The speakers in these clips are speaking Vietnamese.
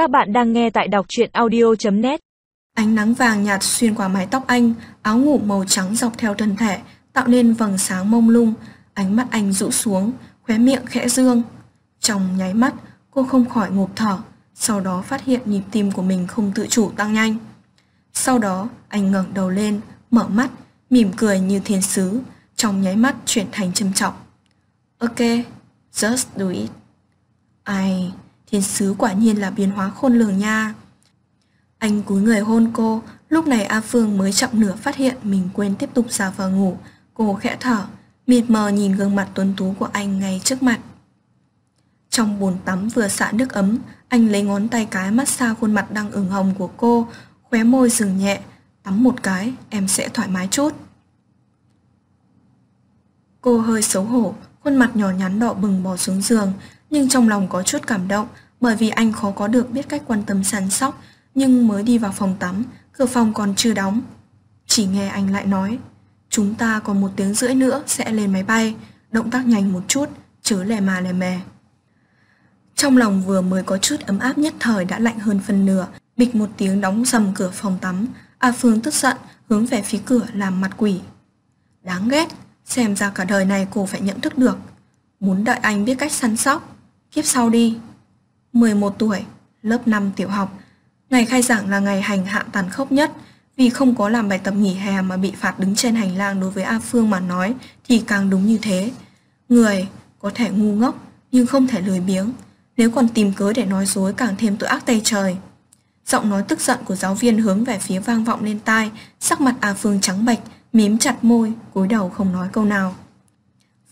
Các bạn đang nghe tại đọc truyện audio.net Ánh nắng vàng nhạt xuyên qua mái tóc anh, áo ngủ màu trắng dọc theo thân thể, tạo nên vầng sáng mông lung, ánh mắt anh rũ xuống, khóe miệng khẽ dương. Trong nháy mắt, cô không khỏi ngộp thở, sau đó phát hiện nhịp tim của mình không tự chủ tăng nhanh. Sau đó, anh ngẩng đầu lên, mở mắt, mỉm cười như thiên sứ, trong nháy mắt chuyển thành trầm trọng. Ok, just do it. Ai, thiên sứ quả nhiên là biến hóa khôn lường nha. Anh cúi người hôn cô, lúc này A Phương mới chậm nửa phát hiện mình quên tiếp tục giả vờ ngủ. Cô khẽ thở, mịt mờ nhìn gương mặt tuấn tú của anh ngay trước mặt. Trong bồn tắm vừa xả nước ấm, anh lấy ngón tay cái massage khuôn mặt đang ửng hồng của cô, khóe môi dừng nhẹ, tắm một cái, em sẽ thoải mái chút. Cô hơi xấu hổ, khuôn mặt nhỏ nhắn đỏ bừng bò xuống giường, nhưng trong lòng có chút cảm động bởi vì anh khó có được biết cách quan tâm săn sóc, nhưng mới đi vào phòng tắm, cửa phòng còn chưa đóng. Chỉ nghe anh lại nói, chúng ta còn một tiếng rưỡi nữa sẽ lên máy bay, động tác nhanh một chút, chớ lè mà lè mè. Trong lòng vừa mới có chút ấm áp nhất thời đã lạnh hơn phần nửa, bịch một tiếng đóng sầm cửa phòng tắm, A Phương tức giận hướng về phía cửa làm mặt quỷ. Đáng ghét, xem ra cả đời này cô phải nhận thức được. Muốn đợi anh biết cách săn sóc, kiếp sau đi. 11 tuổi, lớp 5 tiểu học, ngày khai giảng là ngày hành hạ tàn khốc nhất, vì không có làm bài tập nghỉ hè mà bị phạt đứng trên hành lang đối với A Phương mà nói thì càng đúng như thế. Người có thể ngu ngốc nhưng không thể lười biếng, nếu còn tìm cớ để nói dối càng thêm tội ác tay trời. Giọng nói tức giận của giáo viên hướng về phía vang vọng lên tai, sắc mặt A Phương trắng bệch, mím chặt môi, cúi đầu không nói câu nào.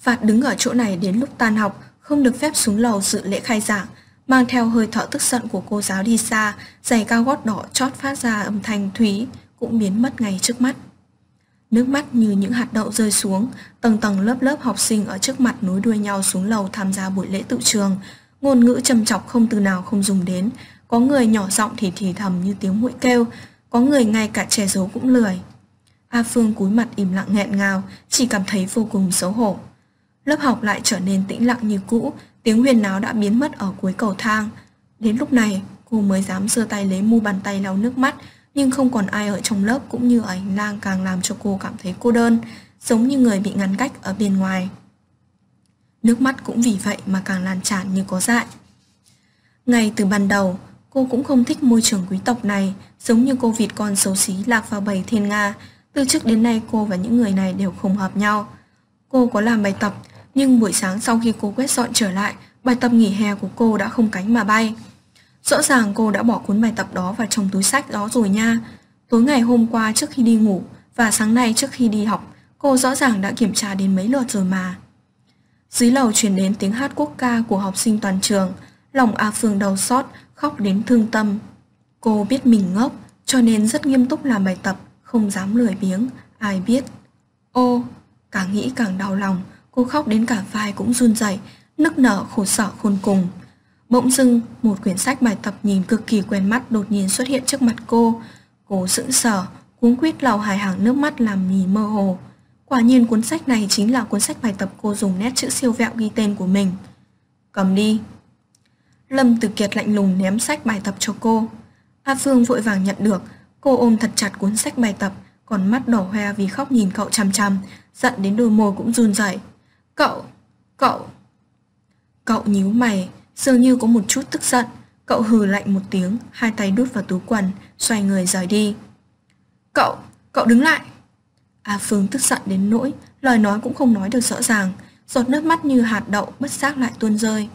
Phạt đứng ở chỗ này đến lúc tan học, không được phép xuống lầu dự lễ khai giảng, mang theo hơi thở tức giận của cô giáo đi xa, giày cao gót đỏ chót phát ra âm thanh thúy, cũng biến mất ngay trước mắt. Nước mắt như những hạt đậu rơi xuống, tầng tầng lớp lớp học sinh ở trước mặt nối đuôi nhau xuống lầu tham gia buổi lễ tự trường, ngôn ngữ trầm chọc không từ nào không dùng đến, có người nhỏ giọng thì thì thầm như tiếng mũi kêu, có người ngay cả che giấu cũng lười. A Phương cúi mặt im lặng nghẹn ngào, chỉ cảm thấy vô cùng xấu hổ. Lớp học lại trở nên tĩnh lặng như cũ, tiếng huyền náo đã biến mất ở cuối cầu thang. Đến lúc này, cô mới dám sơ tay lấy mu bàn tay lau nước mắt, nhưng không còn ai ở trong lớp cũng như ở hành lang càng làm cho cô cảm thấy cô đơn, giống như người bị ngăn cách ở bên ngoài. Nước mắt cũng vì vậy mà càng lan tràn như có dại. Ngay từ ban đầu, cô cũng không thích môi trường quý tộc này, giống như cô vịt con xấu xí lạc vào bầy thiên nga. Từ trước đến nay cô và những người này đều không hợp nhau. Cô có làm bài tập, nhưng buổi sáng sau khi cô quét dọn trở lại, bài tập nghỉ hè của cô đã không cánh mà bay. Rõ ràng cô đã bỏ cuốn bài tập đó vào trong túi sách đó rồi nha. Tối ngày hôm qua trước khi đi ngủ và sáng nay trước khi đi học, cô rõ ràng đã kiểm tra đến mấy lượt rồi mà. Dưới lầu truyền đến tiếng hát quốc ca của học sinh toàn trường, lòng A Phương đau xót, khóc đến thương tâm. Cô biết mình ngốc, cho nên rất nghiêm túc làm bài tập, không dám lười biếng, ai biết. Ô, càng nghĩ càng đau lòng, cô khóc đến cả vai cũng run rẩy, nức nở khổ sở khôn cùng. Bỗng dưng, một quyển sách bài tập nhìn cực kỳ quen mắt đột nhiên xuất hiện trước mặt cô. Cô sững sờ, cuống quýt lau hai hàng nước mắt làm nhìn mơ hồ. Quả nhiên cuốn sách này chính là cuốn sách bài tập cô dùng nét chữ siêu vẹo ghi tên của mình. Cầm đi. Lâm Tử Kiệt lạnh lùng ném sách bài tập cho cô. A Phương vội vàng nhận được, cô ôm thật chặt cuốn sách bài tập, còn mắt đỏ hoe vì khóc nhìn cậu chằm chằm, giận đến đôi môi cũng run rẩy. Cậu, cậu. Cậu nhíu mày, dường như có một chút tức giận. Cậu hừ lạnh một tiếng, hai tay đút vào túi quần, xoay người rời đi. Cậu, cậu đứng lại. A Phương tức giận đến nỗi, lời nói cũng không nói được rõ ràng, giọt nước mắt như hạt đậu bất giác lại tuôn rơi.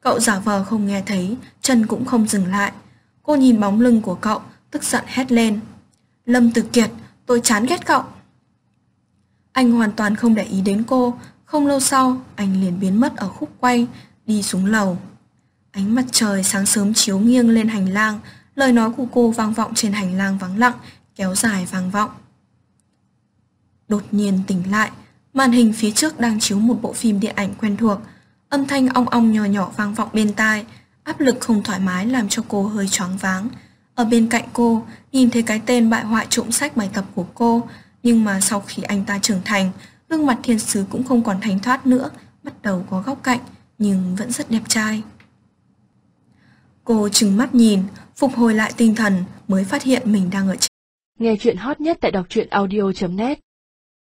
Cậu giả vờ không nghe thấy, chân cũng không dừng lại. Cô nhìn bóng lưng của cậu, tức giận hét lên. Lâm Tử Kiệt, tôi chán ghét cậu. Anh hoàn toàn không để ý đến cô, không lâu sau, anh liền biến mất ở khúc quay, đi xuống lầu. Ánh mặt trời sáng sớm chiếu nghiêng lên hành lang, lời nói của cô vang vọng trên hành lang vắng lặng, kéo dài vang vọng. Đột nhiên tỉnh lại, màn hình phía trước đang chiếu một bộ phim điện ảnh quen thuộc, âm thanh ong ong nhỏ nhỏ vang vọng bên tai, áp lực không thoải mái làm cho cô hơi choáng váng. Ở bên cạnh cô, nhìn thấy cái tên bại hoại trộm sách bài tập của cô, nhưng mà sau khi anh ta trưởng thành, gương mặt thiên sứ cũng không còn thanh thoát nữa, bắt đầu có góc cạnh, nhưng vẫn rất đẹp trai. Cô trừng mắt nhìn, phục hồi lại tinh thần mới phát hiện mình đang ở trên. Nghe chuyện hot nhất tại đọc truyện audio.net